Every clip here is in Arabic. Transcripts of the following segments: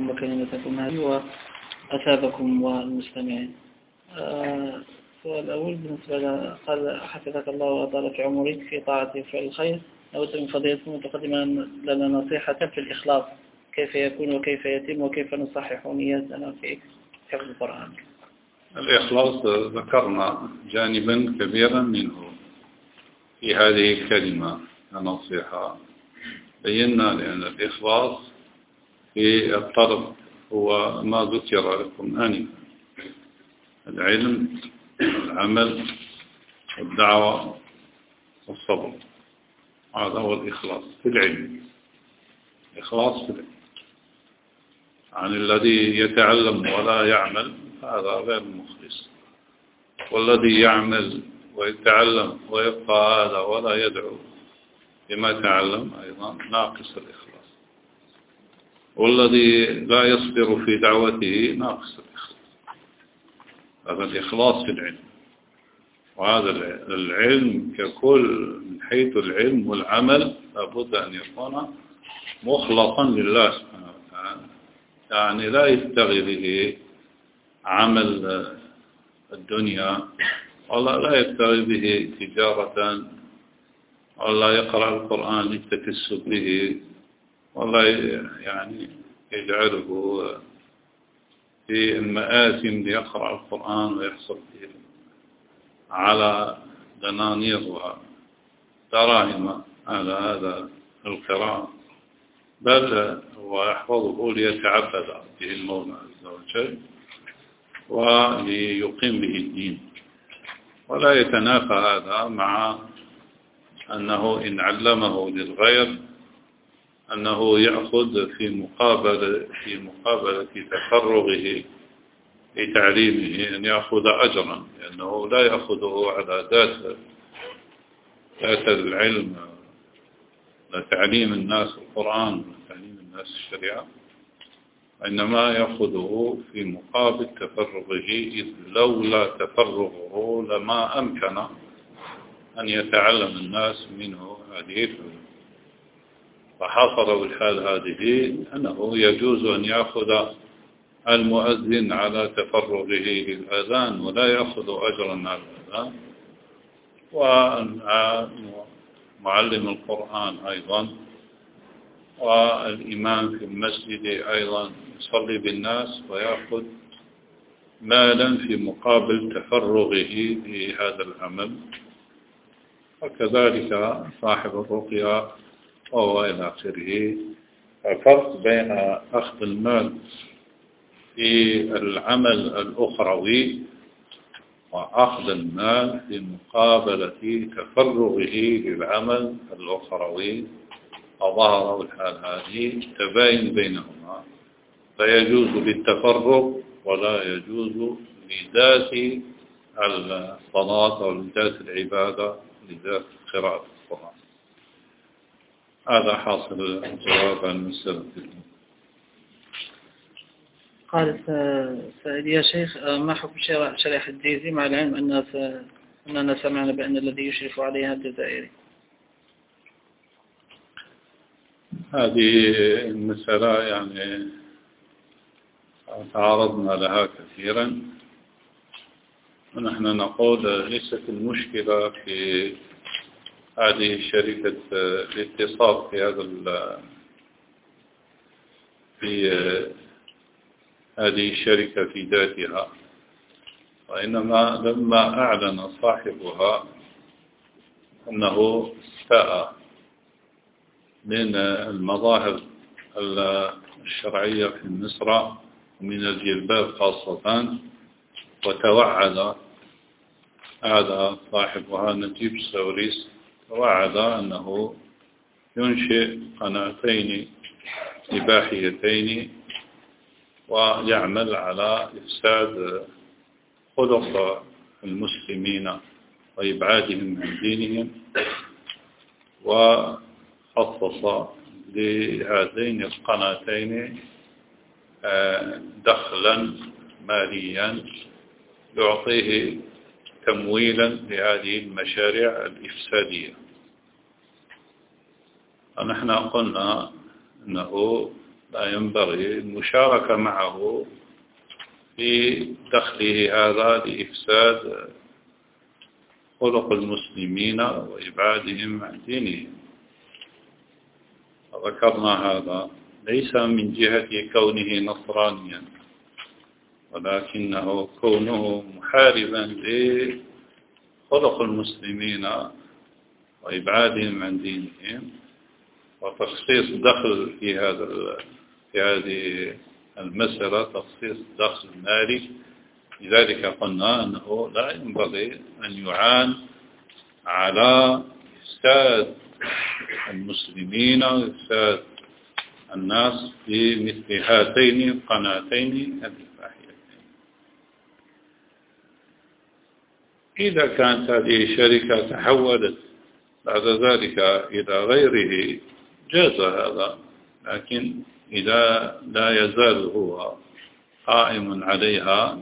وكلمتكم هذه وأثابكم والمستمعين. السؤال الأول بالنسبة قال حفظك الله وأطال في عمرك في طاعة فعل الخير. نود من فضيلتكم متقدما لنا نصيحة في الإخلاص. كيف يكون وكيف يتم وكيف نصحح نياتنا في حفظ القرآن؟ الإخلاص ذكرنا جانبا كبيرا منه في هذه الكلمة النصيحة بينا لأن الإخلاص في الطلب هو ما ذكر لكم آنفا العلم العمل الدعوة والصبر هذا هو الإخلاص في العلم. إخلاص في العلم. عن الذي يتعلم ولا يعمل هذا غير مخلص. والذي يعمل ويتعلم ويبقى هذا ولا يدعو بما تعلم أيضا ناقص الإخلاص. والذي لا يصبر في دعوته ناقص الإخلاص. هذا الإخلاص في العلم. وهذا العلم ككل من حيث العلم والعمل لابد أن يكون مخلصا لله سبحانه وتعالى. يعني لا يستغي به عمل الدنيا ولا لا يستغي به تجارة ولا يقرأ القرآن للتكسب به والله يعني يجعله في المآثم ليقرأ القرآن ويحصل فيه على دنانير ودراهم على هذا القراءة. بل هو يحفظه ليتعبد به المولى عز وجل وليقيم به الدين. ولا يتنافى هذا مع أنه إن علمه للغير أنه يأخذ في مقابلة في مقابلة تفرغه لتعليمه أن يأخذ أجرا لأنه لا يأخذه على ذات ذات العلم. لتعليم الناس القرآن وتعليم الناس الشريعة وإنما يأخذه في مقابل تفرغه إذ لولا تفرغه لما أمكن أن يتعلم الناس منه هذه العلوم فحصل بالحال هذه أنه يجوز أن يأخذ المؤذن على تفرغه للأذان ولا يأخذ أجرا على الأذان. ومعلم القرآن أيضا. والإمام في المسجد أيضا يصلي بالناس ويأخذ مالا في مقابل تفرغه لهذا العمل. وكذلك صاحب الرقية وهو إلى آخره الفرق بين أخذ المال في العمل الأخروي وأخذ المال في مقابلة تفرغه للعمل الأخروي. وظهر الحال هذه تباين بينهما. لا يجوز للتفرغ ولا يجوز لذات الصلاة أو لذات العبادة لذات قراءة القرآن. هذا حاصل الجواب عن المسألة قال سائل يا شيخ ما حكم شريحة الديزي؟ مع العلم أن أننا سمعنا بأن الذي يشرف عليها الجزائري. هذه المسألة يعني تعرضنا لها كثيرا. ونحن نقول ليست المشكلة في هذه شركة الاتصال في هذا في هذه الشركة في ذاتها. وإنما لما أعلن صاحبها أنه استاء من المظاهر الشرعية في مصر ومن الجلباب خاصة وتوعد هذا صاحبها نجيب سوريس وعد أنه ينشئ قناتين إباحيتين ويعمل على إفساد خلق المسلمين وإبعادهم عن دينهم وخصص لهذين القناتين آه، دخلا ماليا يعطيه تمويلا لهذه المشاريع الإفسادية. فنحن قلنا أنه لا ينبغي المشاركة معه في دخله هذا لإفساد خلق المسلمين وإبعادهم عن دينهم. ذكرنا هذا ليس من جهة كونه نصرانيا ولكنه كونه محاربا لخلق المسلمين وإبعادهم عن دينهم وتخصيص دخل في هذا في هذه المسألة تخصيص دخل مالي. لذلك قلنا أنه لا ينبغي أن يعان على إفساد المسلمين وإفساد الناس في مثل هاتين القناتين الإباحيتين إذا كانت هذه الشركة تحولت بعد ذلك إلى غيره جاز هذا. لكن إذا لا يزال هو قائم عليها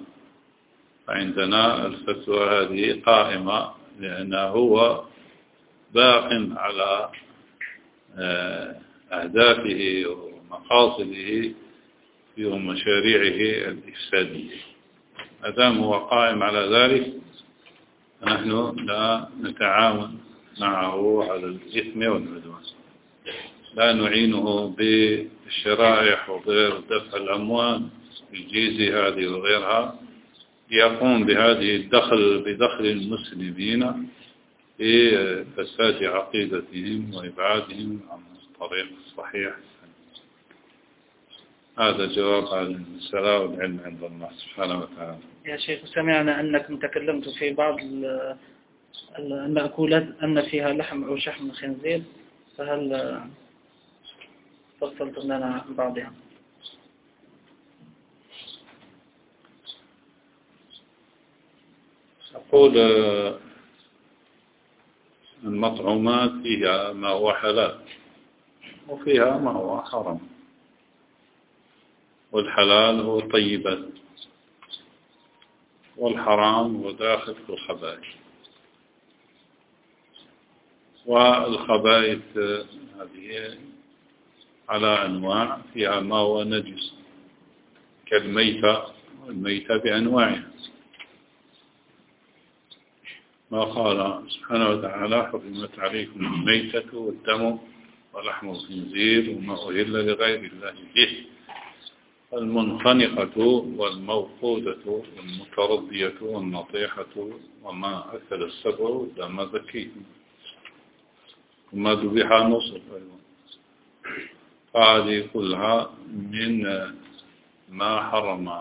فعندنا الفتوى هذه قائمة لأنه هو باق على آه، أهدافه ومقاصده ومشاريعه الإفسادية. أدام هو قائم على ذلك نحن لا نتعاون معه على الإثم والعدوان. لا نعينه بالشرائح وغير دفع الأموال الجيزي هذه وغيرها. يقوم بهذه الدخل بدخل المسلمين في فساد عقيدتهم وإبعادهم عن الطريق الصحيح. هذا جواب هذه المسألة والعلم عند الله سبحانه وتعالى. يا شيخ سمعنا أنكم تكلمتم في بعض المأكولات أن فيها لحم أو شحم الخنزير فهل فصلتم لنا عن بعضها؟ أقول المطعومات فيها ما هو حلال وفيها ما هو حرام. والحلال هو الطيبات والحرام هو داخل في الخبائث. والخبائث هذه على أنواع فيها ما هو نجس كالميتة والميتة بأنواعها. ما قال سبحانه وتعالى حرمت عليكم الميتة والدم ولحم الخنزير وما أهل لغير الله به. المنخنقة والموقودة والمترضية والنطيحة وما أكل السبع دم ذكي. وما ذبح نصر أيضا. هذه كلها من ما حرم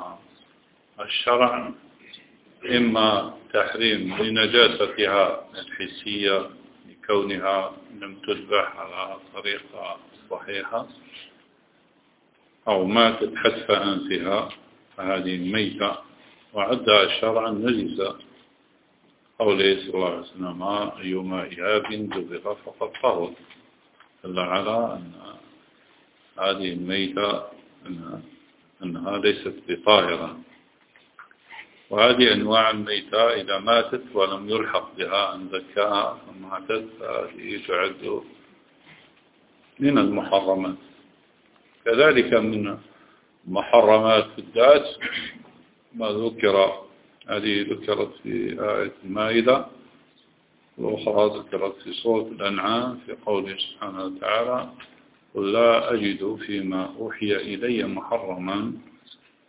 الشرع إما تحريم لنجاستها الحسية لكونها لم تذبح على الطريقة الصحيحة أو ماتت حتف أنفها فهذه ميتة. وعدها شرعا نجسة قوله صلى الله عليه وسلم أيما إياب ذبح فقد طهر. دل على أن هذه الميتة أنها ليست بطاهرة. وهذه أنواع الميتة إذا ماتت ولم يلحق بها أن ذكاها فماتت فهذه تعد من المحرمات. كذلك من محرمات الدات ما ذكر هذه ذكرت في آية المائدة والأخرى ذكرت في سورة الأنعام في قوله سبحانه وتعالى قل لا أجد فيما أوحي إلي محرما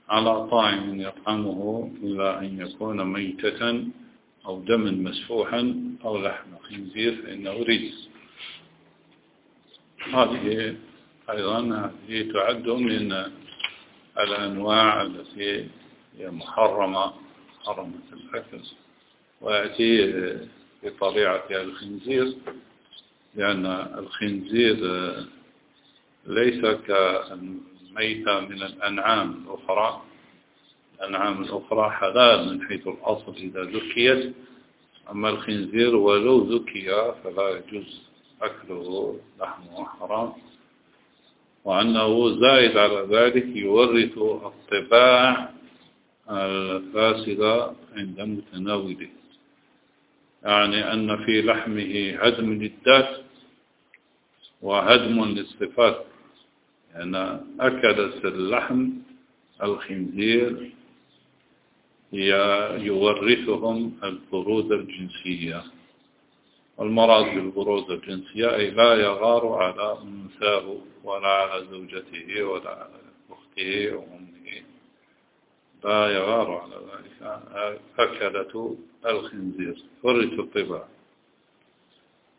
على طاعم يطعمه إلا أن يكون ميتة أو دما مسفوحا أو لحم خنزير فإنه رجس. هذه أيضا هذه تعد من الأنواع التي هي محرمة محرمة الأكل. ويأتي بطبيعة الخنزير لأن الخنزير ليس كالميتة من الأنعام الأخرى. الأنعام الأخرى حلال من حيث الأصل إذا ذكيت. أما الخنزير ولو ذكي فلا يجوز أكله لحمه حرام. وأنه زائد على ذلك يورث الطباع الفاسدة عند متناوله. يعني أن في لحمه هدم للذات وهدم للصفات. أن أكلت اللحم الخنزير يورثهم البرود الجنسية. والمراد بالبرود الجنسية أي لا يغار على أنثاه ولا على زوجته ولا على أخته وأمه. لا يغار على ذلك. أكلة الخنزير فرث الطباع.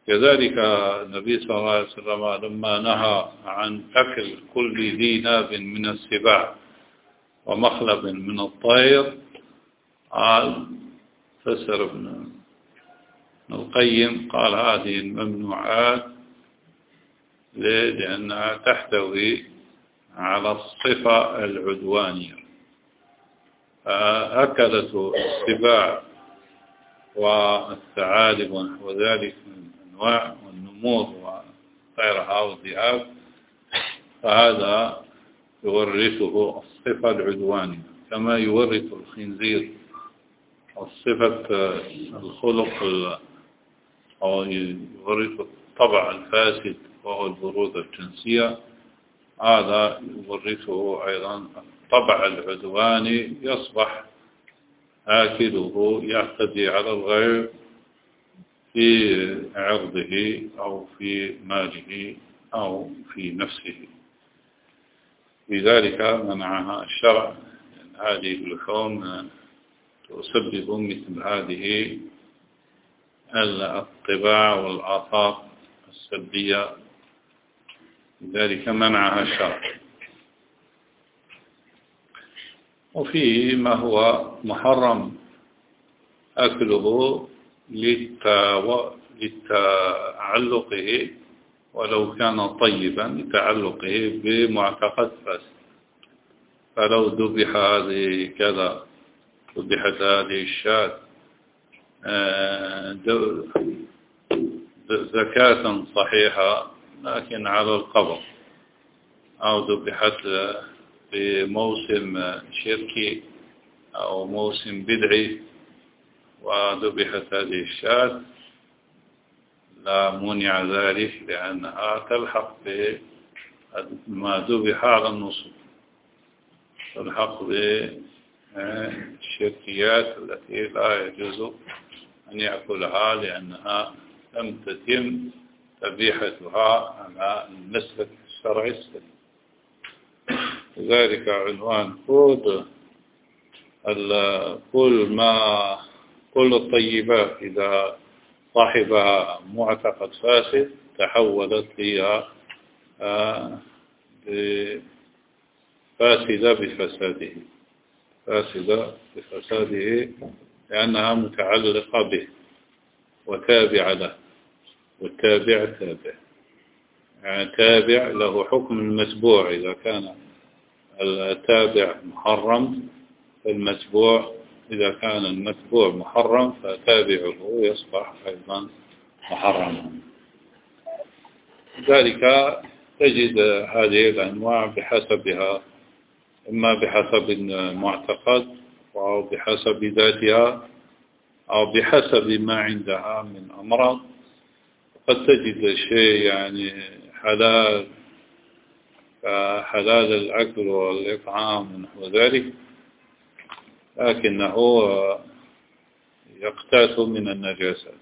كذلك النبي صلى الله عليه وسلم لما نهى عن أكل كل ذي ناب من السباع ومخلب من الطير قال فسر ابن القيم قال هذه الممنوعات لأنها تحتوي على الصفة العدوانية. فأكلت السباع والثعالب ونحو ذلك من أنواع والنمور وغيرها والذئاب فهذا يورثه الصفة العدوانية كما يورث الخنزير الصفة الخلق أو يورث الطبع الفاسد وهو البرود الجنسية. هذا يورثه أيضا الطبع العدواني يصبح آكله يعتدي على الغير في عرضه أو في ماله أو في نفسه. لذلك منعها الشرع. هذه اللحوم تسبب مثل هذه الطباع والآثار السلبية لذلك منعها الشرع. وفيه ما هو محرم أكله لتعلقه ولو كان طيبا لتعلقه بمعتقد فاسد. فلو ذبح هذه كذا ذبحت هذه الشاة زكاة صحيحة لكن على القبر. أو ذبحت في موسم شركي أو موسم بدعي. وذبحت هذه الشاة. لا منع ذلك لأنها تلحق بما ذبح على النصب تلحق بالشركيات التي لا يجوز أن يأكلها لأنها لم تتم تبيحتها على المسلك الشرعي السليم لذلك عنوان كود كل ما كل الطيبات إذا صاحبها معتقد فاسد تحولت هي آه، فاسدة بفساده. فاسدة بفساده. لأنها متعلقة به وتابعة له والتابع تابع. يعني تابع له حكم المتبوع إذا كان التابع محرم فالمتبوع إذا كان المتبوع محرم فتابعه يصبح أيضا محرما. ذلك تجد هذه الأنواع بحسبها إما بحسب المعتقد أو بحسب ذاتها أو بحسب ما عندها من أمراض قد تجد شيء يعني حلال كحلال الأكل والإطعام ونحو ذلك لكنه يقتات من النجاسات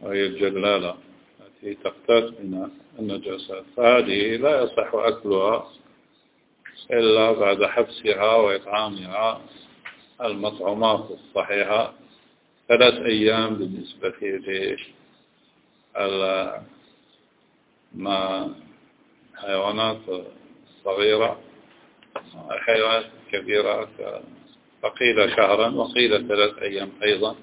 وهي الجلالة التي تقتات من النجاسات فهذه لا يصح أكلها. إلا بعد حبسها وإطعامها المطعومات الصحيحة ثلاث أيام بالنسبة للحيوانات الصغيرة الحيوانات الكبيرة فقيل شهرا وقيل ثلاث أيام أيضا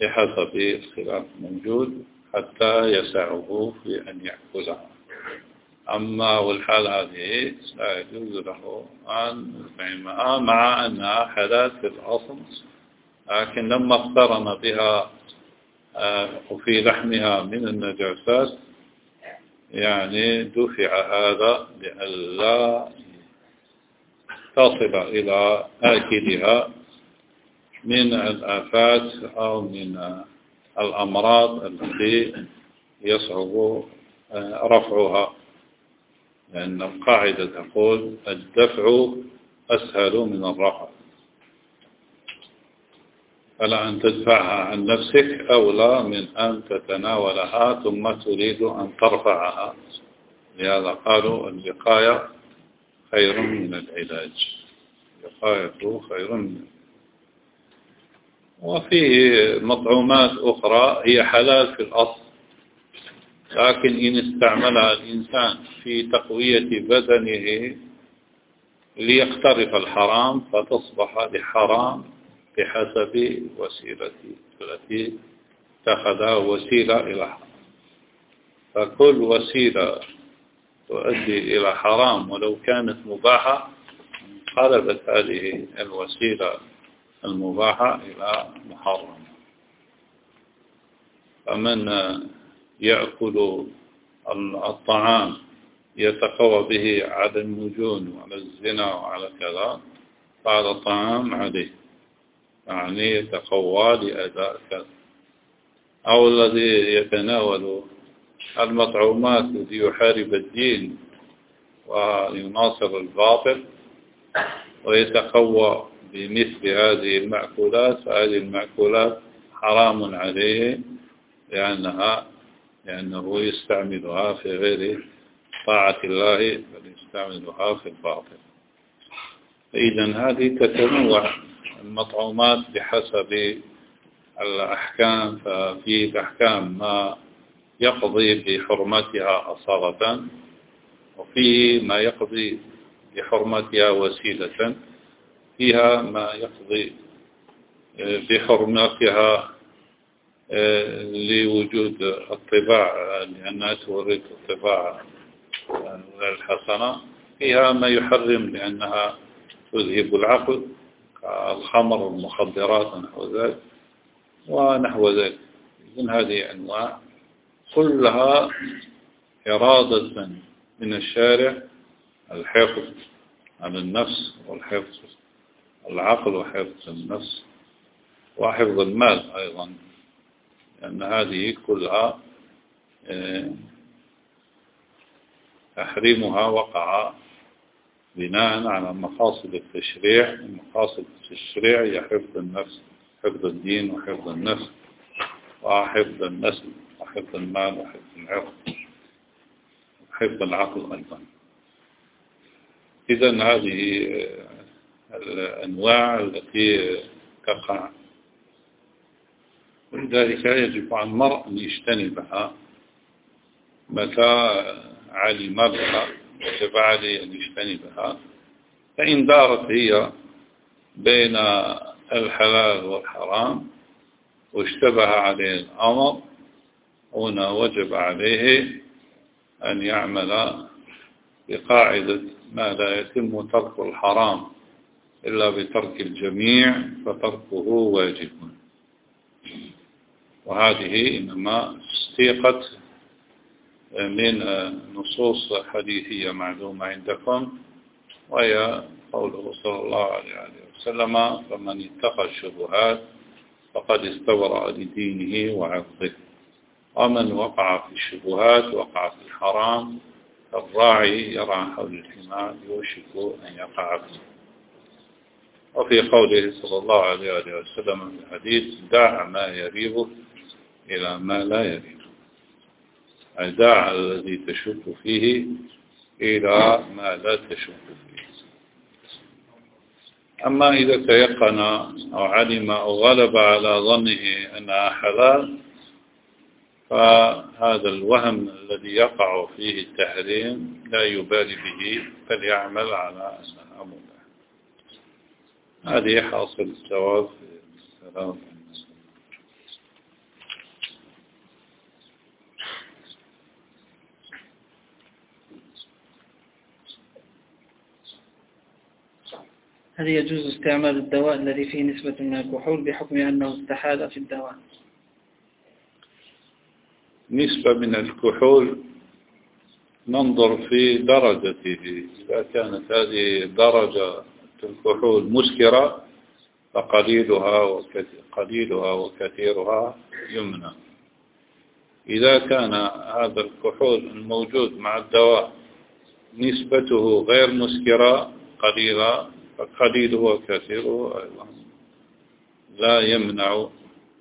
بحسب الخلاف موجود حتى يسعه في أن يأكلها. أما والحال هذه لا يجوز له أن يطعمها مع أنها حلال في الأصل لكن لما اقترن بها آه، وفي لحمها من النجاسات يعني دفع هذا لئلا تصل إلى آكلها من الآفات أو من الأمراض التي يصعب آه، رفعها. لأن القاعدة تقول الدفع أسهل من الرفع. فلا أن تدفعها عن نفسك أولى من أن تتناولها ثم تريد أن ترفعها. لهذا قالوا الوقاية خير من العلاج. الوقاية خير من وفيه مطعومات أخرى هي حلال في الأصل. لكن إن استعملها الإنسان في تقوية بدنه ليقترف الحرام فتصبح لحرام بحسب وسيلته التي اتخذها وسيلة إلى حرام. فكل وسيلة تؤدي إلى حرام ولو كانت مباحة انقلبت هذه الوسيلة المباحة إلى محرم. فمن يأكل الطعام يتقوى به على النجون وعلى الزنا وعلى كذا فهذا الطعام عليه. يعني يتقوى لأداء كذا. أو الذي يتناول المطعومات الذي يحارب الدين ويناصر الباطل ويتقوى بمثل هذه المأكولات فهذه المأكولات حرام عليه لأنها لأنه يستعملها في غير طاعة الله بل يستعملها في الباطل. فإذا هذه تتنوع المطعومات بحسب الأحكام ففي الأحكام ما يقضي بحرمتها أصالة وفيه ما يقضي بحرمتها وسيلة. فيها ما يقضي بحرمتها لوجود الطباع لأنها تورد الطباع الحسنة فيها ما يحرم لأنها تذهب العقل كالخمر والمخدرات ونحو ذلك ونحو ذلك. إذن هذه أنواع كلها إرادة من الشارع الحفظ عن النفس والحفظ العقل وحفظ النفس وحفظ المال أيضا. لأن هذه كلها آه، تحريمها وقع بناء على مقاصد التشريع. مقاصد التشريع هي حفظ النفس حفظ الدين وحفظ النفس وحفظ النسل وحفظ المال وحفظ العرض وحفظ العقل أيضا. إذا هذه الأنواع التي تقع ولذلك يجب على المرء أن يجتنبها متى علم بها وجب عليه أن يجتنبها. فإن دارت هي بين الحلال والحرام واشتبه عليه الأمر هنا وجب عليه أن يعمل بقاعدة ما لا يتم ترك الحرام إلا بترك الجميع فتركه واجب. وهذه إنما استيقت من نصوص حديثية معلومة عندكم وهي قوله صلى الله عليه وسلم فمن اتقى الشبهات فقد استبرأ لدينه وعرضه ومن وقع في الشبهات وقع في الحرام الراعي يرعى حول الحمار يوشك أن يقع فيه. وفي قوله صلى الله عليه وسلم في الحديث دع ما يريبك إلى ما لا أي دع الذي تشك فيه إلى ما لا تشك فيه. أما إذا تيقن أو علم أو غلب على ظنه أنها حلال فهذا الوهم الذي يقع فيه التحريم لا يبالي به بل يعمل على أنها مباح هذه حاصل الثواب السلام هل يجوز استعمال الدواء الذي فيه نسبة من الكحول بحكم أنه استحال في الدواء؟ نسبة من الكحول ننظر في درجته. إذا كانت هذه درجة الكحول مسكرة فقليلها قليلها وكثيرها يمنع. إذا كان هذا الكحول الموجود مع الدواء نسبته غير مسكرة قليلة فقليله وكثيره أيضا. لا يمنع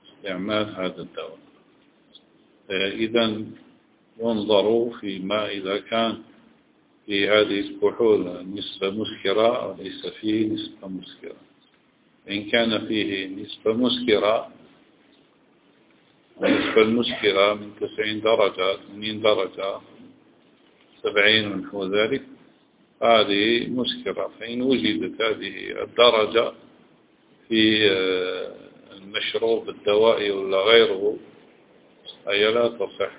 استعمال هذا الدواء. إذا ينظر فيما إذا كان في هذه الكحول نسبة مسكرة أو ليس فيه نسبة مسكرة. إن كان فيه نسبة مسكرة النسبة المسكرة من 90 درجة 80 درجة 70 ونحو ذلك هذه مسكرة فإن وجدت هذه الدرجة في آه، المشروب الدوائي ولا غيره أي لا تصح.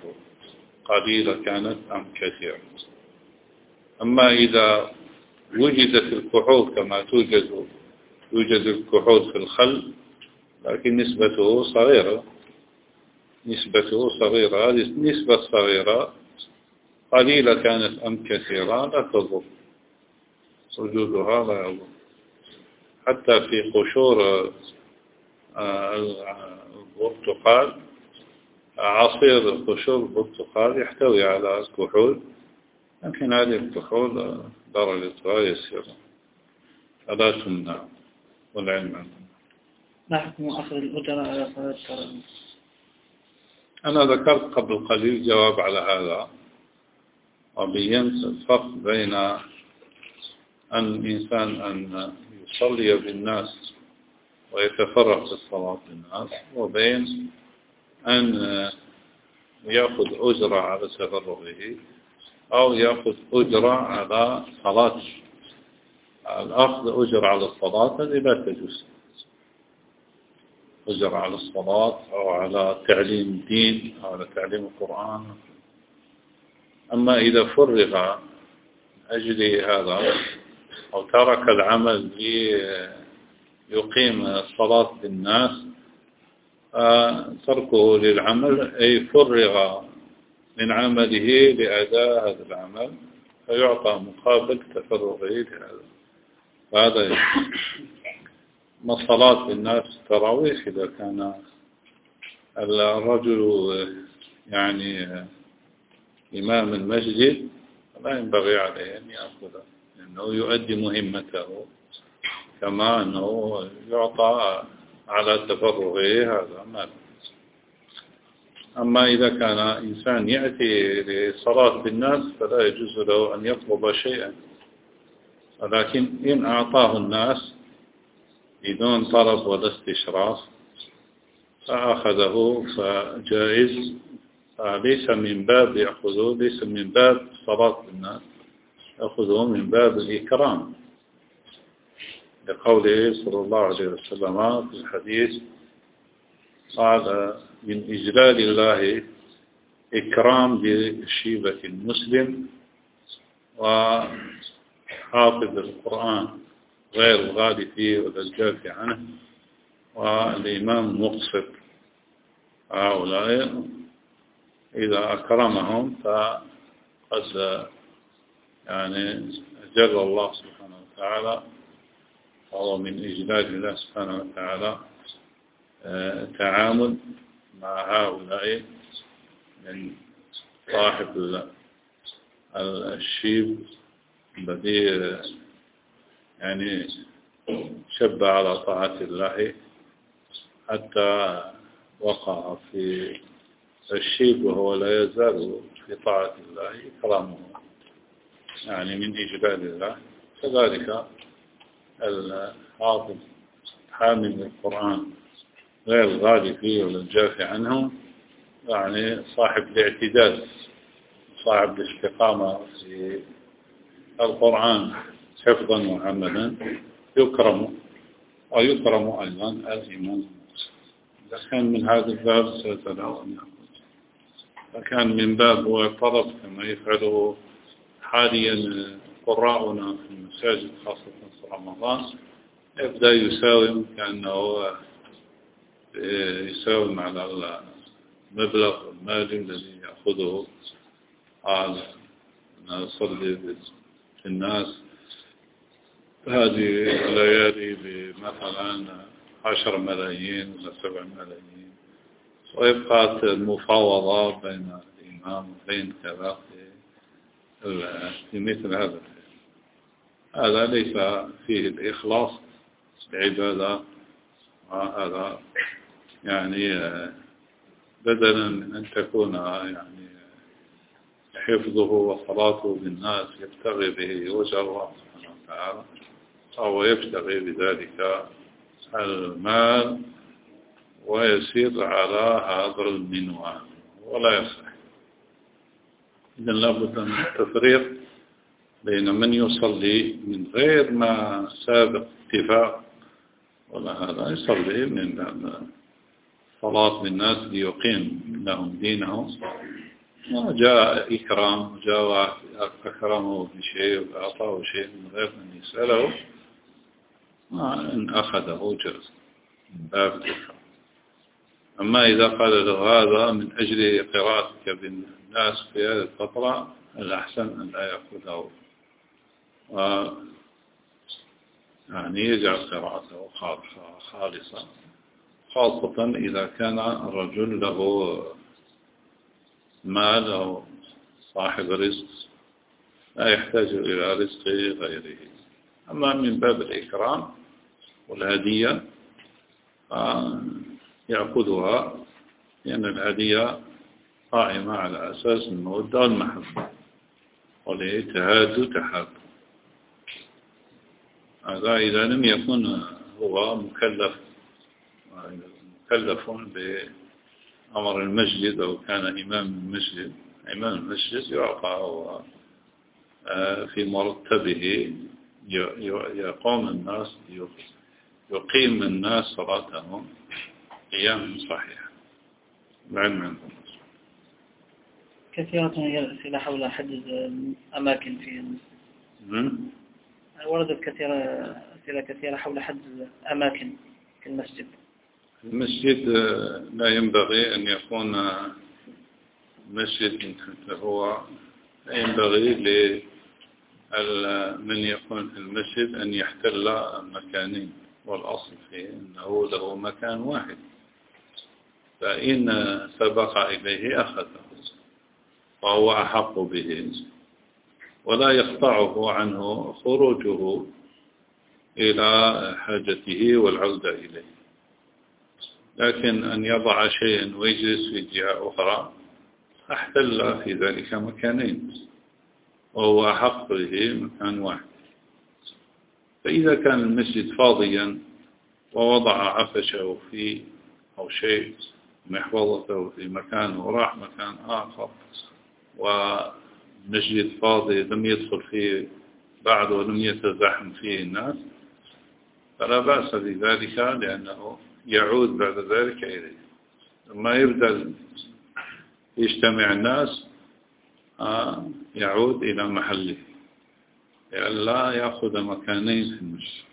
قليلة كانت أم كثيرة. أما إذا وجدت الكحول كما توجد يوجد الكحول في الخل لكن نسبته صغيرة. نسبته صغيرة هذه النسبة الصغيرة قليلة كانت أم كثيرة لا تضر. وجودها لا يضر حتى في قشور آه، البرتقال عصير قشور البرتقال يحتوي على الكحول لكن هذه الكحول درجتها يسيرة. فلا تمنع والعلم ما حكم أخذ الأجرة على صلاة التراويح أنا ذكرت قبل قليل جواب على هذا. وبينت الفرق بين أن الإنسان أن يصلي بالناس ويتفرغ في الصلاة بالناس وبين أن يأخذ أجرة على تفرغه أو يأخذ أجرة على صلاة الأخذ أجر على الصلاة هذه لا تجوز. أجر على الصلاة أو على تعليم الدين أو على تعليم القرآن. أما إذا فرغ أجل هذا أو ترك العمل ليقيم الصلاة بالناس تركه للعمل أي فرغ من عمله لأداء هذا العمل فيعطى مقابل تفرغه لهذا. فهذا ما الصلاة بالناس التراويح إذا كان الرجل يعني إمام المسجد لا ينبغي عليه أن يأخذ لأنه يؤدي مهمته كما أنه يعطى على تفرغه هذا ما أما إذا كان إنسان يأتي لصلاة بالناس فلا يجوز له أن يطلب شيئا. ولكن إن أعطاه الناس بدون طلب ولا استشراف فأخذه فجائز. فليس من باب يأخذه ليس من باب صلاة الناس. يأخذه من باب الإكرام. لقوله صلى الله عليه وسلم في الحديث قال من إجلال الله إكرام بشيبة المسلم وحافظ القرآن غير الغالي فيه ولا الجافي عنه والإمام مقصد هؤلاء إذا أكرمهم فقد يعني جل الله سبحانه وتعالى وهو من إجلال الله سبحانه وتعالى آه، تعامل مع هؤلاء من صاحب الشيب الذي يعني شب على طاعة الله حتى وقع في الشيب وهو لا يزال في طاعة الله كرامه. يعني من إجلال الله. كذلك الحافظ حامل القرآن غير الغالي فيه ولا الجافي عنه يعني صاحب الاعتدال صاحب الاستقامة في القرآن حفظا وعملا يكرم ويكرم أيضا الإيمان إذا كان من هذا الباب يأخذ فكان من باب هو طلب كما يفعله حاليا قراءنا في المساجد خاصة في رمضان. يبدأ يساوم كأنه يساوم على المبلغ المالي الذي يأخذه على أن يصلي في الناس. هذه الليالي بمثلا عشر ملايين ولا سبع ملايين. ويبقى المفاوضة بين الإمام وبين كذا. في مثل هذا. هذا ليس فيه الإخلاص العبادة هذا يعني بدلا من أن تكون يعني حفظه وصلاته بالناس يبتغي به وجه الله سبحانه وتعالى أو يبتغي بذلك المال ويسير على هذا المنوال. ولا يصح إذن لابد من التفريق بين من يصلي من غير ما سابق اتفاق ولا هذا يصلي من صلاة بالناس ليقيم لهم دينهم. وجاء إكرام وجاء أكرمه بشيء وأعطاه شيء من غير أن يسأله إن أخذه جرس باب الإكرام أما إذا قال له هذا من أجل قراءتك بالناس في هذه الفترة الأحسن أن لا يأخذه. و يعني يجعل قراءته خالصة خاصة إذا كان الرجل له مال أو صاحب رزق لا يحتاج إلى رزق غيره. أما من باب الإكرام والهدية يأخذها لأن الهدية قائمة على أساس المودة والمحبة وليتهاد تحاب هذا إذا لم يكن هو مكلف مكلف بأمر المسجد أو كان إمام المسجد إمام المسجد يعطى هو في مرتبه يقوم الناس يقيم الناس صلاتهم قيام صحيح العلم عندهم كثيرة هي الأسئلة حول حجز أماكن في المسجد وردت كثيرة أسئلة كثيرة حول حجز أماكن في المسجد. المسجد لا ينبغي أن يكون مسجد هو. ينبغي لمن يكون في المسجد أن يحتل المكانين والأصل فيه أنه له مكان واحد. فإن سبق إليه أخذه. وهو أحق به. ولا يقطعه عنه خروجه إلى حاجته والعودة إليه. لكن أن يضع شيئا ويجلس في جهة أخرى أحتل في ذلك مكانين. وهو أحق به مكان واحد. فإذا كان المسجد فاضيا ووضع عفشه فيه أو شيء محفظته في مكان وراح مكان آخر ومسجد فاضي لم يدخل فيه بعد ولم يتزحم فيه الناس فلا بأس بذلك لأنه يعود بعد ذلك إليه. لما يبدأ يجتمع الناس آه، يعود إلى محله. لا يأخذ مكانين في المسجد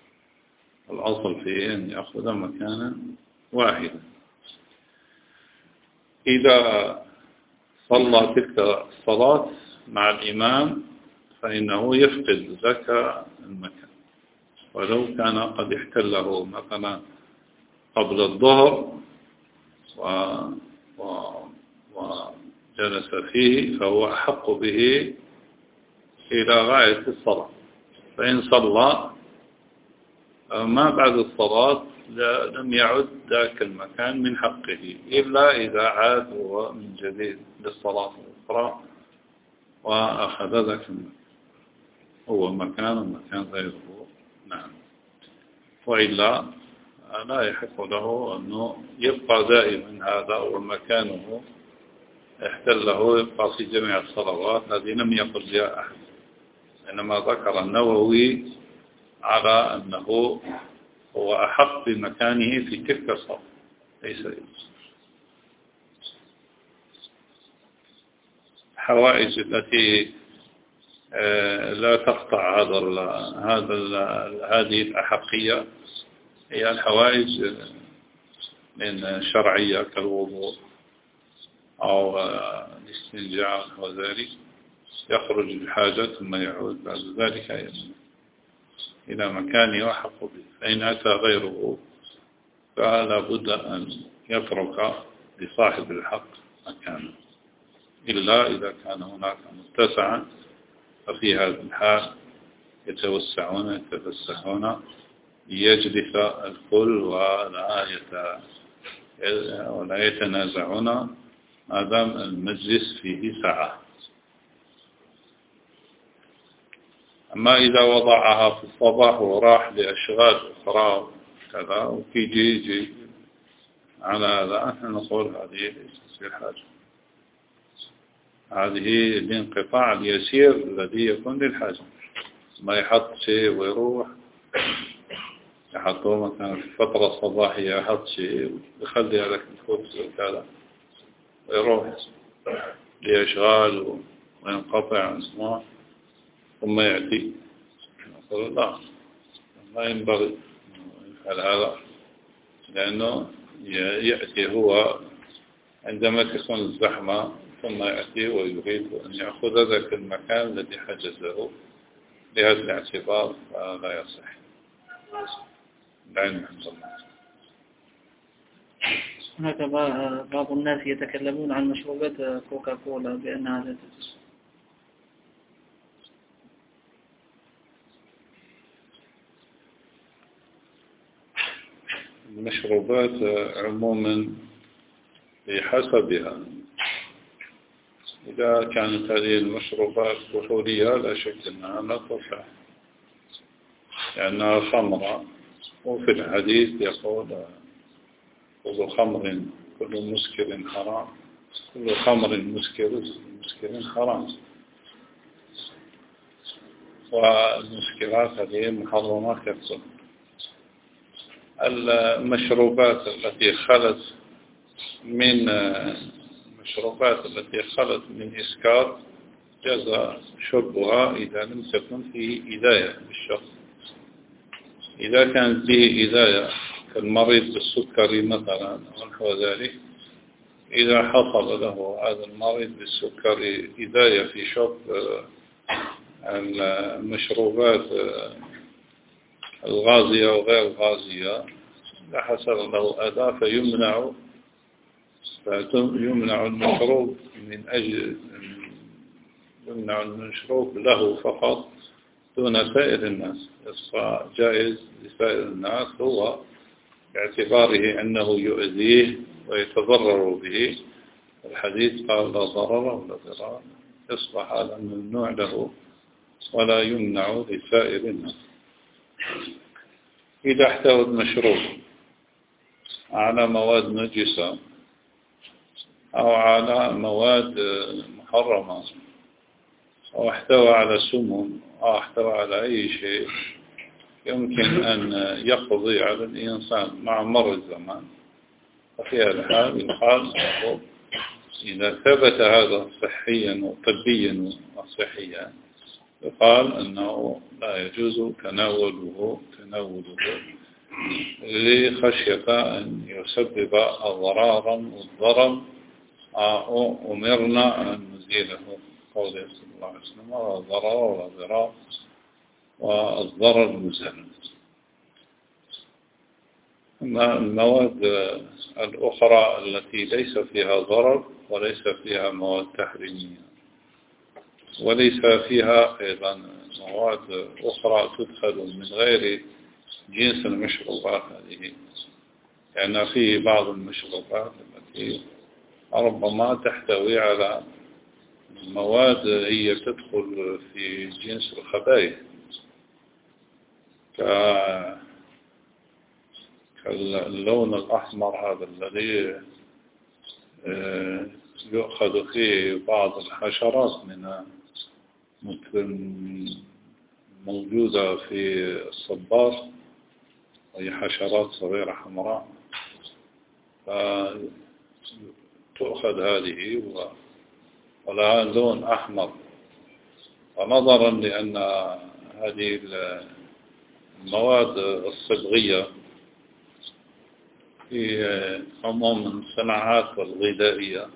الأصل فيه أن يأخذ مكانا واحدا. إذا صلى تلك الصلاة مع الإمام فإنه يفقد ذاك المكان. ولو كان قد احتله مثلا قبل الظهر و... و... وجلس فيه فهو أحق به إلى غاية الصلاة. فإن صلى ما بعد الصلاة لم يعد ذاك المكان من حقه إلا إذا عاد هو من جديد للصلاة الأخرى وأخذ ذاك المكان. هو مكان ومكان غيره. نعم. وإلا لا يحق له أنه يبقى دائما هذا ومكانه احتله يبقى في جميع الصلوات هذه لم يقل بها أحد. إنما ذكر النووي على أنه هو أحق بمكانه في تلك الصلاة ليس الحوائج التي آه، لا تقطع هذا هذا هذه الأحقية هي الحوائج من شرعية كالوضوء أو الاستنجاء وذلك يخرج الحاجة ثم يعود بعد ذلك إلى مكانه وحق به فإن أتى غيره فلا بد أن يترك لصاحب الحق مكانه. إلا إذا كان هناك متسعا ففي هذا الحال يتوسعون يتفسحون ليجلس الكل ولا ولا يتنازعون ما دام المجلس فيه سعة أما إذا وضعها في الصباح وراح لأشغال أخرى كذا وفي جي جي على هذا إحنا نقول هذه تصير حاجة. هذه الانقطاع اليسير الذي يكون للحاجة. ما يحط شيء ويروح. يحطوه مثلا في الفترة الصباحية يحط شيء ويخلي لك الخبز وكذا ويروح. لأشغال وينقطع عن ثم يأتي. يقول لا ما ينبغي يفعل هذا. لأنه يأتي هو عندما تكون الزحمة ثم يأتي ويريد أن يأخذ ذاك المكان الذي حجزه. لهذا الاعتبار فلا يصح. العلم عند الله هناك بعض الناس يتكلمون عن مشروبات كوكا كولا بأنها لا تجوز. المشروبات عموما بحسبها. إذا كانت هذه المشروبات كحولية لا شك أنها لا تصح لأنها خمرة. وفي الحديث يقول كل خمر كل مسكر حرام. كل خمر مسكر مسكر حرام. والمسكرات هذه محرمات كثيرة. المشروبات التي خلت من المشروبات التي خلت من إسكار جاز شربها إذا لم تكن فيه إداية بالشرب إذا كانت به إداية كالمريض بالسكري مثلا ونحو ذلك إذا حصل له هذا المريض بالسكري إداية في شرب المشروبات الغازية وغير الغازية حصل له أداء فيمنع فيمنع المشروب من أجل يمنع المشروب له فقط دون سائر الناس. يصبح جائز لسائر الناس هو باعتباره أنه يؤذيه ويتضرر به. الحديث قال لا ضرر ولا ضرار يصبح هذا ممنوع له ولا يمنع لسائر الناس. إذا احتوى المشروب على مواد نجسة أو على مواد محرمة. أو احتوى على سموم أو احتوى على أي شيء يمكن أن يقضي على الإنسان مع مر الزمان. وفي هذا الحال يقال إذا ثبت هذا صحيا وطبيا وصحيا يقال أنه لا يجوز تناوله تناوله لخشية أن يسبب ضرارا والضرر. أمرنا أن نزيله. قوله صلى الله عليه وسلم ولا ضرر ولا ضرار. والضرر مزال أما المواد الأخرى التي ليس فيها ضرر وليس فيها مواد تحريمية. وليس فيها أيضا مواد أخرى تدخل من غير جنس المشروبات هذه. لأن يعني في بعض المشروبات التي ربما تحتوي على مواد هي تدخل في جنس الخبائث. كاللون الأحمر هذا الذي آه، يؤخذ فيه بعض الحشرات من موجودة في الصبار وهي حشرات صغيرة حمراء. فتؤخذ هذه ولها لون أحمر. ونظرا لأن هذه المواد الصبغية في عموم الصناعات الغذائية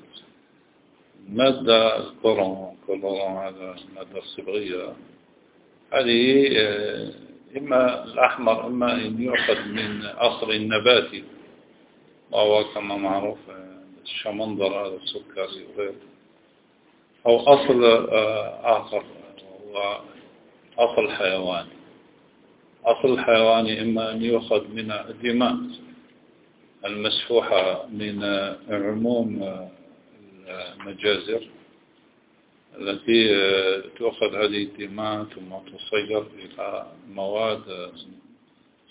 مادة الكورون كورون هذا المادة الصبغية. هذه آه، إما الأحمر إما أن يؤخذ من أصل النباتي وهو كما معروف آه، الشمندر هذا السكري وغيره. أو أصل آه، آخر هو أصل حيواني. أصل الحيواني إما أن يؤخذ من الدماء المسفوحة من عموم المجازر التي تؤخذ هذه الدماء ثم تصير إلى مواد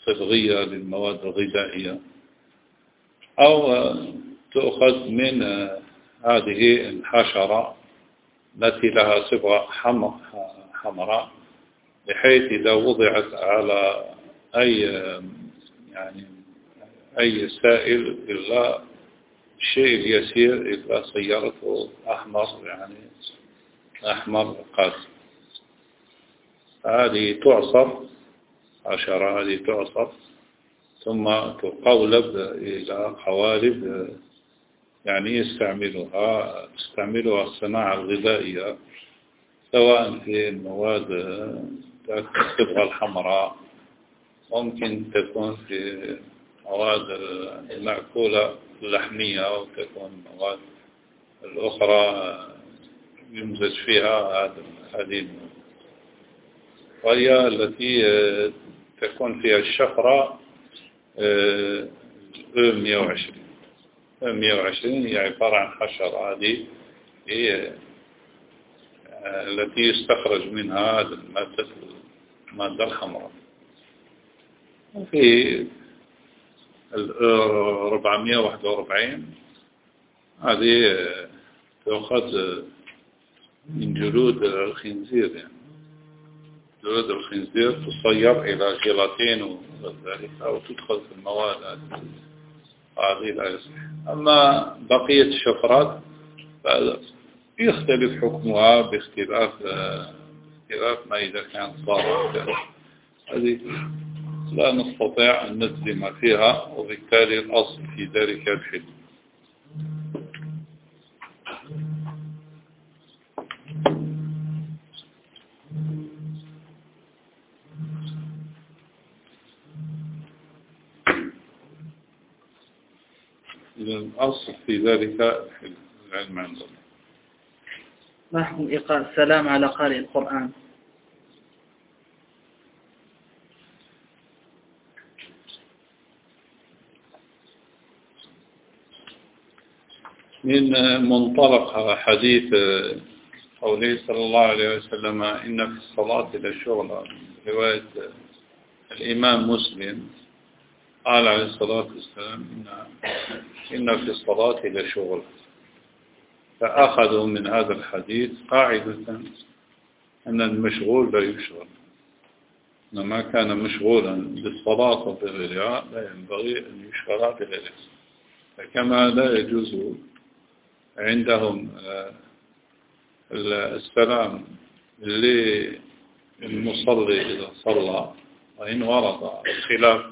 صبغية للمواد الغذائية أو تؤخذ من هذه الحشرة التي لها صبغة حمراء بحيث إذا وضعت على أي يعني أي سائل إلا الشيء اليسير إذا صيرته أحمر يعني أحمر قاسي هذه تعصر عشرة هذه تعصر ثم تقولب إلى قوالب يعني يستعملها تستعملها الصناعة الغذائية سواء في المواد الصبغة الحمراء ممكن تكون في مواد المأكولة اللحمية أو تكون مواد الأخرى يمزج فيها هذه وهي التي تكون فيها الشفرة 120 120 هي عبارة عن حشرة هذه هي التي يستخرج منها المادة المادة الحمراء وفي 441 هذه تؤخذ من جلود الخنزير يعني. جلود الخنزير تصير إلى جيلاتين وذلك أو تدخل في المواد هذه لا يصح. أما بقية الشفرات يختلف حكمها باختلاف اختلاف ما إذا كان صار هذه لا نستطيع أن نجزم فيها وبالتالي الأصل في ذلك الحل الأصل في ذلك العلم عندنا. ما حكم إيقاع السلام على قارئ القرآن؟ من منطلق حديث قوله صلى الله عليه وسلم إن في الصلاة لشغل. رواية الإمام مسلم قال عليه الصلاة والسلام إن في الصلاة لشغل. فأخذوا من هذا الحديث قاعدة أن المشغول لا يشغل. ما كان مشغولا بالصلاة وبغيرها لا ينبغي أن يشغل بغيرها فكما لا يجوز عندهم آه، السلام للمصلي إذا صلى وإن ورد الخلاف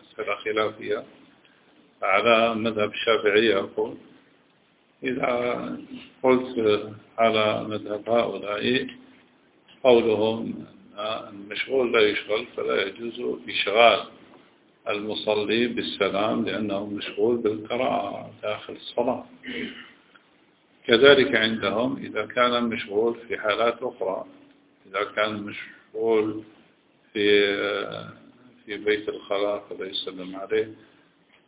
مسألة خلافية على مذهب الشافعية يقول إذا قلت على مذهب هؤلاء قولهم المشغول لا يشغل فلا يجوز إشغال. المصلي بالسلام لأنه مشغول بالقراءة داخل الصلاة. كذلك عندهم إذا كان مشغول في حالات أخرى إذا كان مشغول في في بيت الخلاء فلا يسلم عليه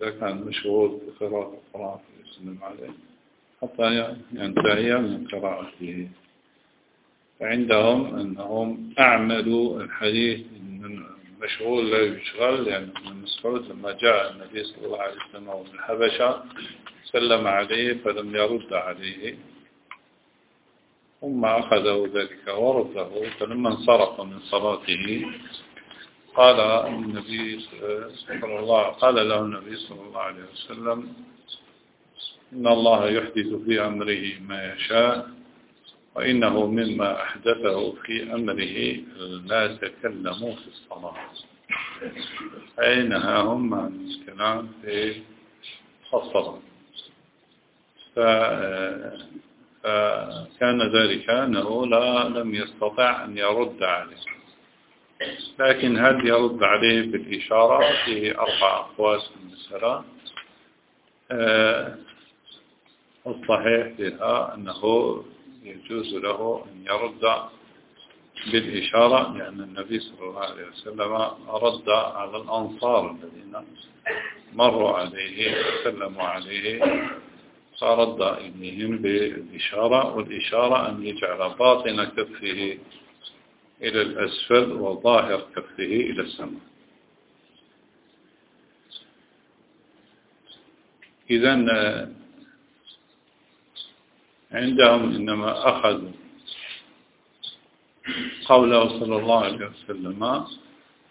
إذا كان مشغول بقراءة القرآن فلا يسلم عليه حتى ينتهي من قراءته. فعندهم أنهم أعملوا الحديث من مشغول لا يشغل لأن ابن مسعود لما جاء النبي صلى الله عليه وسلم من الحبشة سلم عليه فلم يرد عليه. ثم أخذه ذلك ورده فلما انصرف من صلاته قال النبي صلى الله قال له النبي صلى الله عليه وسلم إن الله يحدث في أمره ما يشاء. وإنه مما أحدثه في أمره لا تكلموا في الصلاة. أي نهاهم عن الكلام في الصلاة؟ فكان ذلك أنه لا لم يستطع أن يرد عليه. لكن هل يرد عليه بالإشارة فيه أربع أقوال في المسألة؟ الصحيح فيها أنه يجوز له أن يرد بالإشارة لأن النبي صلى الله عليه وسلم رد على الأنصار الذين مروا عليه وسلموا عليه فرد إليهم بالإشارة والإشارة أن يجعل باطن كفه إلى الأسفل وظاهر كفه إلى السماء. إذا عندهم إنما أخذوا قوله صلى الله عليه وسلم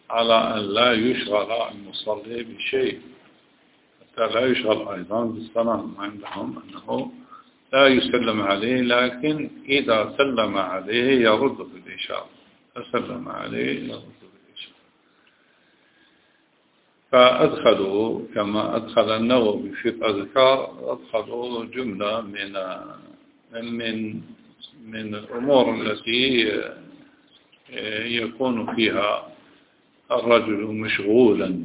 على أن لا يشغل المصلي بشيء. حتى لا يشغل أيضا بالصلاة عندهم أنه لا يسلم عليه لكن إذا سلم عليه يرد بالإشارة. فسلم عليه يرد بالإشارة. فأدخلوا كما أدخل النووي في الأذكار أدخلوا جملة من من من الأمور التي يكون فيها الرجل مشغولا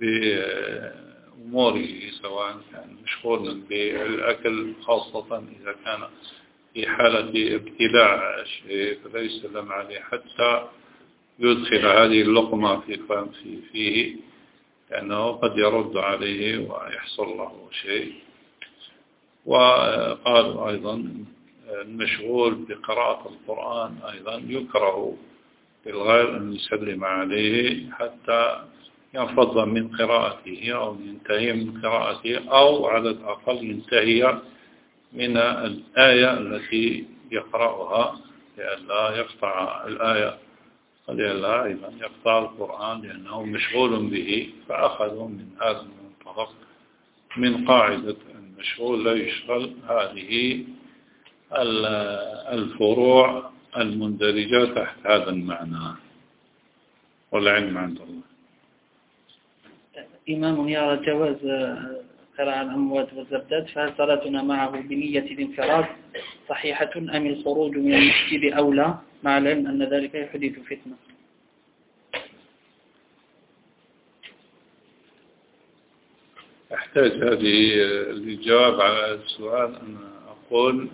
بأموره سواء كان مشغولا بالأكل خاصة إذا كان في حالة ابتلاع شيء فلا يسلم عليه حتى يدخل هذه اللقمة في فيه لأنه قد يرد عليه ويحصل له شيء. وقالوا أيضا المشغول بقراءة القرآن أيضا يكره بالغير أن يسلم عليه حتى ينفض من قراءته أو ينتهي من قراءته أو على الأقل ينتهي من الآية التي يقرأها لئلا يقطع الآية ولئلا أيضا يقطع القرآن لأنه مشغول به فأخذوا من هذا المنطلق من قاعدة المشغول لا يشغل هذه الفروع المندرجة تحت هذا المعنى والعلم عند الله. إمام يرى جواز قراءة الأموات والزبدات فهل صلاتنا معه بنية الانفراد صحيحة أم الخروج من المسجد أولى؟ مع العلم أن ذلك يحدث فتنة. أحتاج هذه الجواب على السؤال أن أقول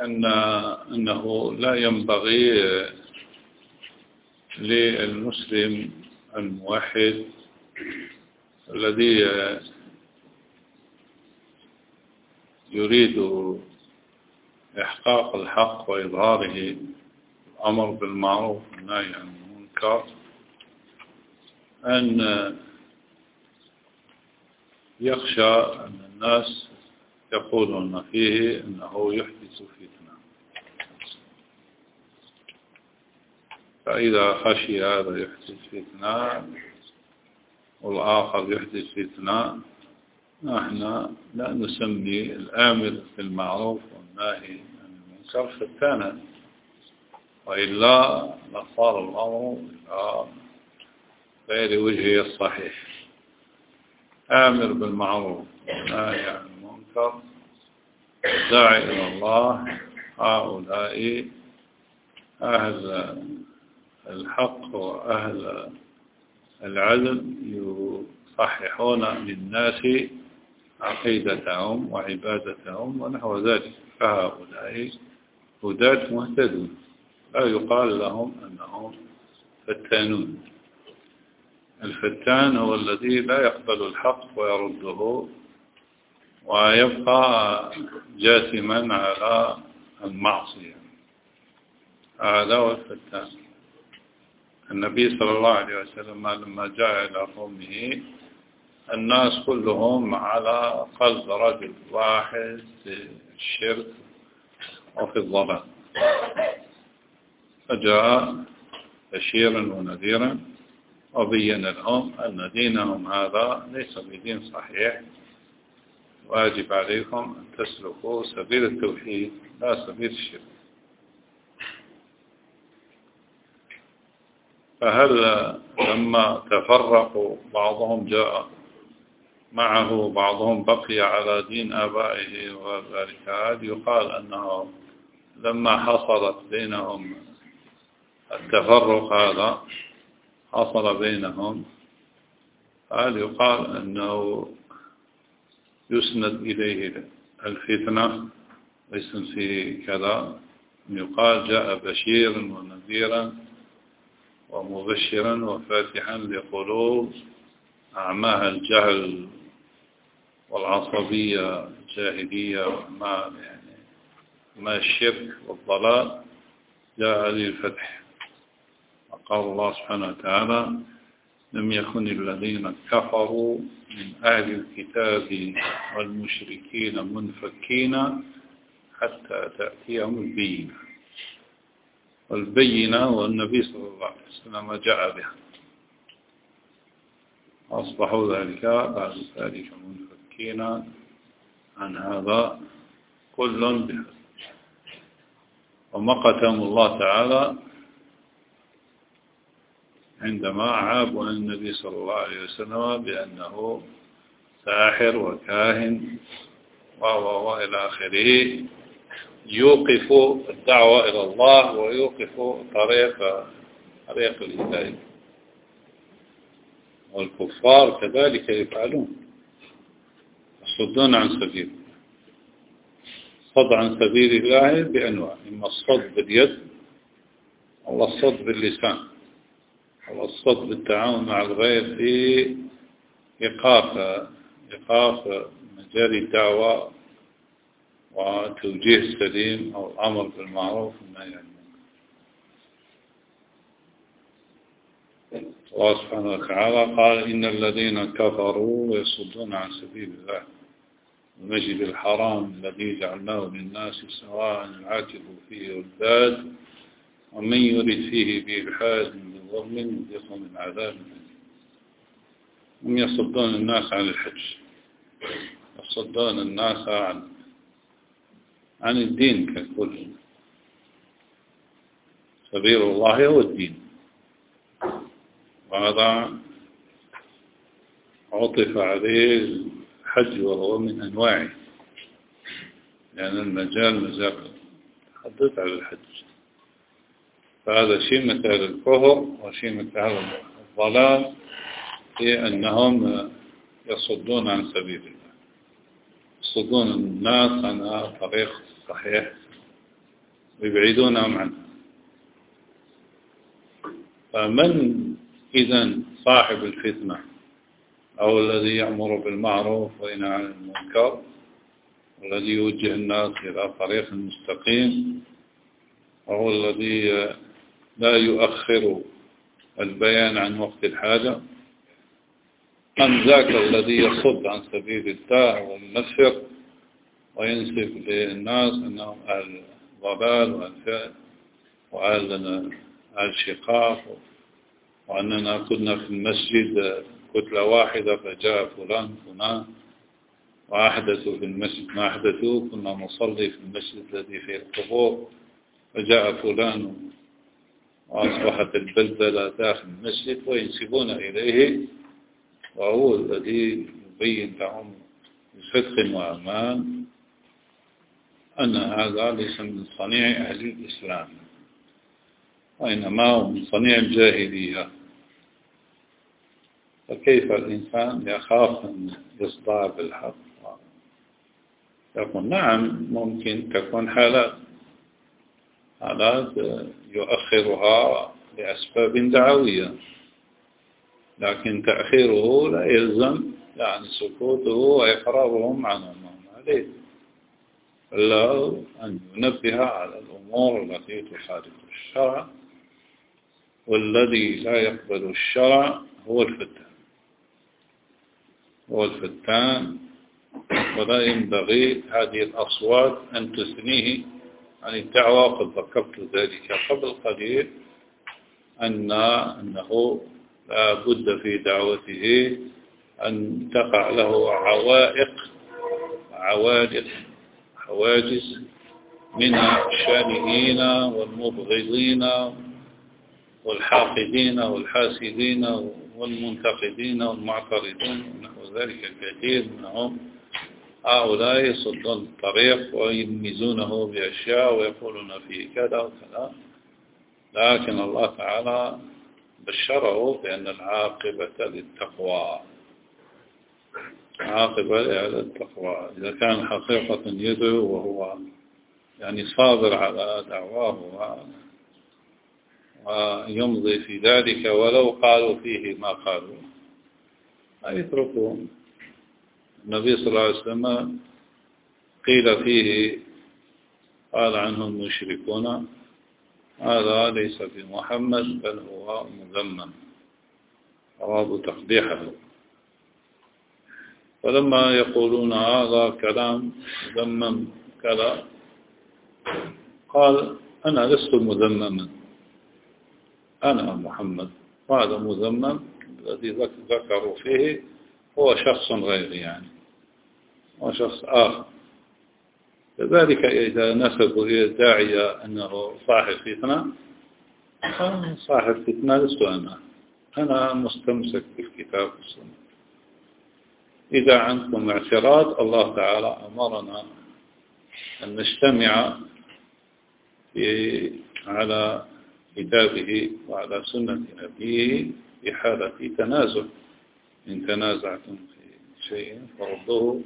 أن أنه لا ينبغي للمسلم الموحد الذي يريد إحقاق الحق وإظهاره الأمر بالمعروف والنهي عن المنكر أن يخشى أن الناس يقولون فيه أنه يحدث فتنة. فإذا خشي هذا يحدث فتنة والآخر يحدث فتنة نحن لا نسمي الآمر بالمعروف والناهي عن المنكر فتانا. وإلا لصار الأمر إلى غير وجهه الصحيح. آمر بالمعروف وناهي عن المنكر داعي إلى الله هؤلاء أهل الحق وأهل العدل يصححون للناس عقيدتهم وعبادتهم ونحو ذلك. فهؤلاء هداة مهتدون. لا يقال لهم أنهم فتانون. الفتان هو الذي لا يقبل الحق ويرده ويبقى جاثما على المعصية. هذا هو الفتان. النبي صلى الله عليه وسلم لما جاء إلى قومه الناس كلهم على قلب رجل واحد في الشرك وفي الضلال. فجاء بشيرا ونذيرا. وبين لهم أن دينهم هذا ليس بدين صحيح. واجب عليكم أن تسلكوا سبيل التوحيد لا سبيل الشرك. فهل لما تفرقوا بعضهم جاء معه بعضهم بقي على دين آبائه وذلك هذا يقال أنه لما حصلت بينهم التفرق هذا؟ حصل بينهم هل يقال أنه يسند إليه الفتنة ويسن في كذا. يقال جاء بشيرا ونذيرا ومبشرا وفاتحا لقلوب أعماها الجهل والعصبية الجاهلية وما يعني ما الشرك والضلال. جاء للفتح وقال الله سبحانه وتعالى لم يكن الذين كفروا من أهل الكتاب والمشركين منفكين حتى تأتيهم البينة. والبينة والنبي صلى الله عليه وسلم جاء بها. أصبحوا ذلك بعد ذلك منفكين عن هذا كل بها. ومقتهم الله تعالى عندما عابوا النبي صلى الله عليه وسلم بأنه ساحر وكاهن وإلى آخره يوقف الدعوة إلى الله ويوقف طريق طريق الهداية. والكفار كذلك يفعلون. يصدون عن سبيل الصد عن سبيل الله بأنواع. إما الصد باليد أو الصد باللسان. أو الصد بالتعاون مع الغير في إيقاف إيقاف مجال الدعوة وتوجيه السليم أو الأمر بالمعروف والنهي عن الله سبحانه وتعالى قال إن الذين كفروا ويصدون عن سبيل الله. المسجد الحرام الذي جعلناه للناس سواء العاكف فيه والباد ومن يرد فيه بإلحاد بظلم يذيق من عذاب هم يصدون الناس عن الحج. يصدون الناس عن عن الدين ككل. سبيل الله هو الدين. وهذا عطف عليه الحج وهو من أنواعه. لأن المجال مجال تحدث على الحج. فهذا شيء مثل الكفر وشيء مثل الضلال في أنهم يصدون عن سبيل الله. يصدون الناس عن الطريق الصحيح ويبعدونهم عنه. فمن إذا صاحب الفتنة أو الذي يأمر بالمعروف وينهى عن المنكر والذي يوجه الناس إلى طريق مستقيم وهو الذي لا يؤخر البيان عن وقت الحاجة. أم ذاك الذي يصد عن سبيل الله والنفر وينسب للناس أنهم أهل ضلال وأهل وأهل الشقاق. وأننا كنا في المسجد كتلة واحدة فجاء فلان فلان وأحدثوا في المسجد ما أحدثوا كنا نصلي في المسجد الذي فيه القبور فجاء فلان وأصبحت البلدلة داخل المسجد وينسبون إليه وهو الذي يبين لهم بصدق وأمان أن هذا ليس من صنيع أهل الإسلام وإنما هو من صنيع الجاهلية. فكيف الإنسان يخاف أن يصدع بالحق؟ يقول نعم ممكن تكون حالات حالات يؤخرها لأسباب دعوية. لكن تأخيره لا يلزم يعني سكوته وإقرارهم عنه عليه. إلا أن ينبه على الأمور التي تخالف الشرع والذي لا يقبل الشرع هو الفتان هو الفتان ولا ينبغي هذه الأصوات أن تثنيه عن الدعوة قد ذكرت ذلك قبل قليل أن أنه لا بد في دعوته أن تقع له عوائق عوائق حواجز من الشانئين والمبغضين والحاقدين والحاسدين والمنتقدين والمعترضين ونحو ذلك كثير منهم. هؤلاء يصدون الطريق ويميزونه بأشياء ويقولون فيه كذا وكذا. لكن الله تعالى بشره بأن العاقبة للتقوى. عاقبة لهذا التقوى إذا كان حقيقة يدعو وهو يعني صابر على دعواه ويمضي في ذلك ولو قالوا فيه ما قالوا. لا يتركون. النبي صلى الله عليه وسلم قيل فيه قال عنه المشركون هذا ليس بمحمد بل هو مذمم أرادوا تقبيحه. فلما يقولون هذا كلام مذمم كذا قال أنا لست مذمما. أنا محمد وهذا مذمم الذي ذكروا فيه هو شخص غيري يعني. هو شخص آخر. كذلك إذا نسبوا إلى الداعية أنه صاحب فتنة صاحب فتنة لست أنا. أنا مستمسك بالكتاب والسنة. إذا عندكم اعتراض الله تعالى أمرنا أن نجتمع على كتابه وعلى سنة نبيه في حالة تنازل. إن تنازعتم في شيء فردوه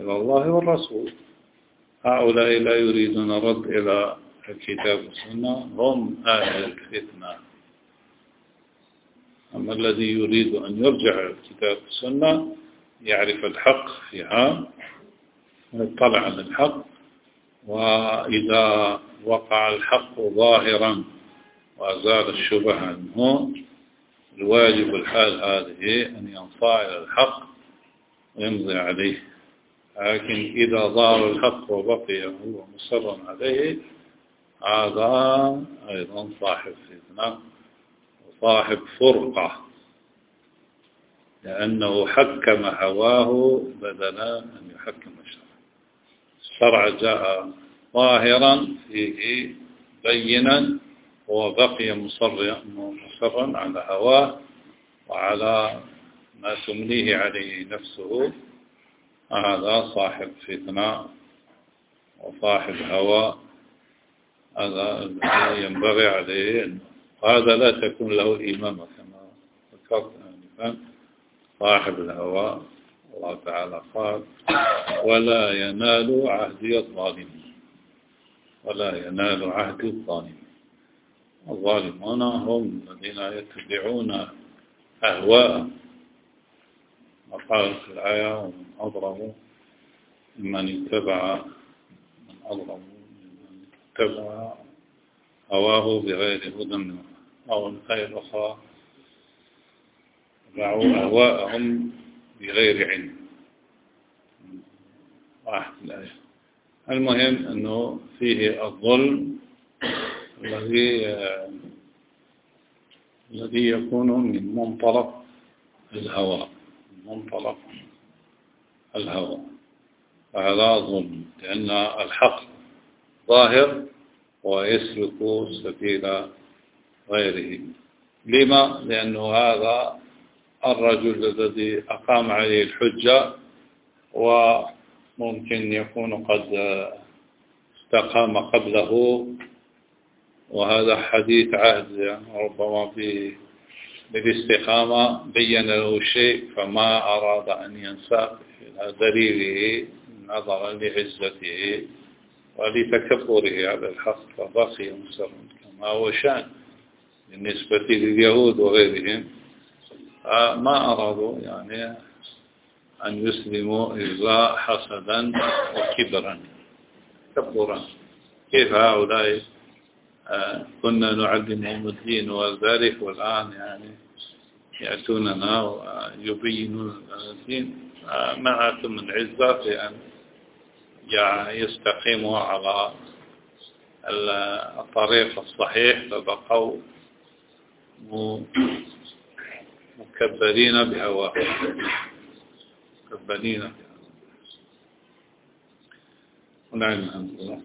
إلى الله والرسول. هؤلاء لا يريدون رد إلى الكتاب والسنة هم أهل الفتنة. أما الذي يريد أن يرجع إلى الكتاب والسنة يعرف الحق فيها ويطلع على الحق وإذا وقع الحق ظاهرا وأزال الشبه عنه الواجب الحال هذه أن ينصاع إلى الحق ويمضي عليه. لكن إذا ظهر الحق وبقي هو مصر عليه هذا أيضا صاحب فتنة وصاحب فرقة لأنه حكم هواه بدلا أن يحكم الشرع. الشرع جاء ظاهرا فيه بينا وبقي مصرا مصرا على هواه وعلى ما تمليه عليه نفسه. هذا صاحب فتنة وصاحب هوى. هذا ينبغي عليه هذا لا تكون له إمامة كما ذكرت آنفا. صاحب الهوى الله تعالى قال ولا ينال عهدي الظالمين. ولا ينال عهد الظالمين. الظالمون هم الذين يتبعون أهواء وقال في الآية ومن أضرم ممن اتبع من أضرم ممن اتبع هواه بغير هدى أو الآية الأخرى اتبعوا أهواءهم بغير علم. واحد الآية. المهم أنه فيه الظلم الذي الذي يكون من منطلق الهوى منطلق الهوى فهذا ظلم لأن الحق ظاهر ويسلك سبيل غيره لما؟ لأنه هذا الرجل الذي أقام عليه الحجة وممكن يكون قد استقام قبله وهذا حديث عهد يعني ربما بالاستقامة بين له شيء فما أراد أن ينساق إلى دليله نظرا لعزته ولتكبره على الحق فبقي مصرا كما هو شأن بالنسبة لليهود وغيرهم. ما أرادوا يعني أن يسلموا إلا حسدا وكبرا كبرا. كيف هؤلاء؟ كنا نعلمهم الدين وذلك والآن يعني يأتوننا ويبينون الدين. معكم من عزة في أن يستقيموا على الطريق الصحيح فبقوا مكبرين بهواهم مكبرين ونعم الحمد لله